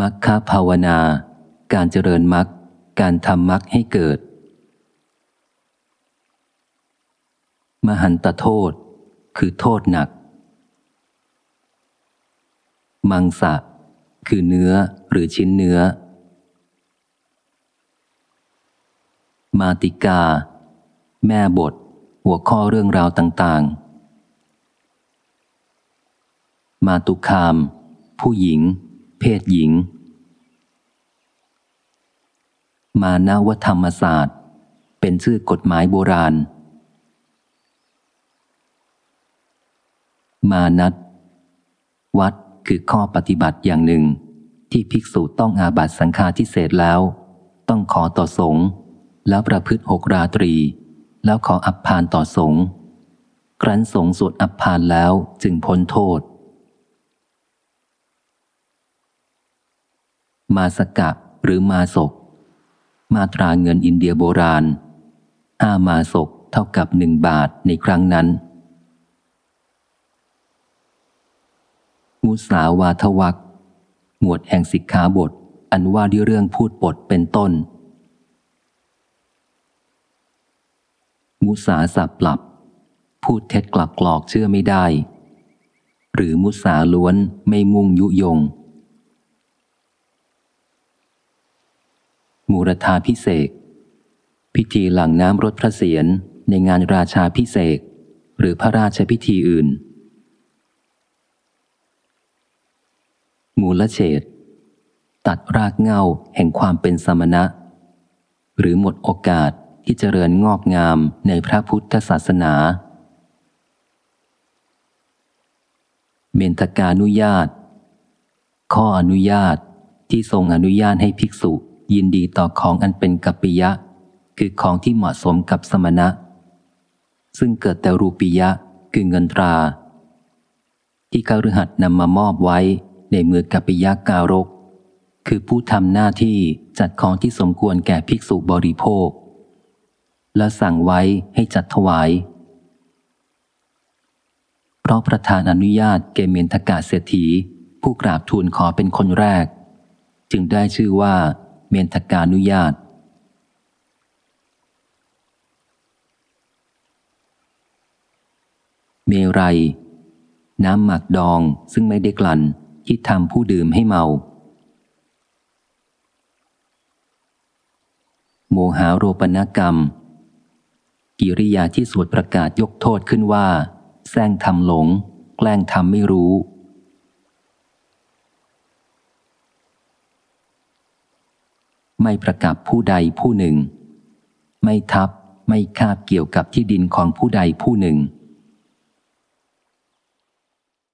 มัคคภาวนา การเจริญมัคการทำมัคให้เกิด มหันตโทษ คือโทษหนัก มังสะ คือเนื้อหรือชิ้นเนื้อ มาติกา แม่บท หัวข้อเรื่องราวต่างๆ มาตุคาม ผู้หญิง เพศหญิง มานวธรรมศาสตร์ เป็นชื่อกฎหมายโบราณ มานัดวัดคือข้อปฏิบัติอย่างหนึ่ง ที่ภิกษุต้องอาบัตสังฆาทิเศษแล้ว ต้องขอต่อสงฆ์แล้วประพฤติหกราตรี แล้วขออับพานต่อสงฆ์ครั้นสงสวดอับพานแล้วจึงพ้นโทษ มาสกะหรือมาศก มาตราเงินอินเดียโบราณห้ามาศกเท่ากับหนึ่งบาทในครั้งนั้น มุสาวาทวักหมวดแห่งสิกขาบท อันว่าด้วยเรื่องพูดปดเป็นต้น มุสาสับปรับ พูดเท็จกลับกลอกเชื่อไม่ได้ หรือมุสาล้วนไม่มุ่งยุยง มูรธาพิเศษ พิธีหลังน้ำรถพระเศียรในงานราชาพิเศษ หรือพระราชพิธีอื่น มูลเฉดตัดรากเงาแห่งความเป็นสมณะ หรือหมดโอกาสที่เจริญงอกงามในพระพุทธศาสนา เมนทกานุญาต ข้ออนุญาตที่ทรงอนุญาตให้ภิกษุ ยินดีต่อของอันเป็นกัปปิยะ คือของที่เหมาะสมกับสมณะ ซึ่งเกิดแต่รูปียะคือเงินตรา ที่คฤหัสถ์นำมามอบไว้ในมือกัปปิยะการก คือผู้ทำหน้าที่จัดของที่สมควรแก่ภิกษุบริโภค และสั่งไว้ให้จัดถวาย เพราะประธานอนุญาตเกเมนทกาเศรษฐีผู้กราบทูลขอเป็นคนแรก จึงได้ชื่อว่า เมนทกานุญาต เมรัย น้ำหมักดองซึ่งไม่ได้กลั่นที่ทำผู้ดื่มให้เมา โมหาโรปนกรรม กิริยาที่สวดประกาศยกโทษขึ้นว่าแซงทำหลง แกล้งทำไม่รู้ ไม่ประกับผู้ใดผู้หนึ่ง ไม่ทับไม่คาบเกี่ยวกับที่ดินของผู้ใดผู้หนึ่ง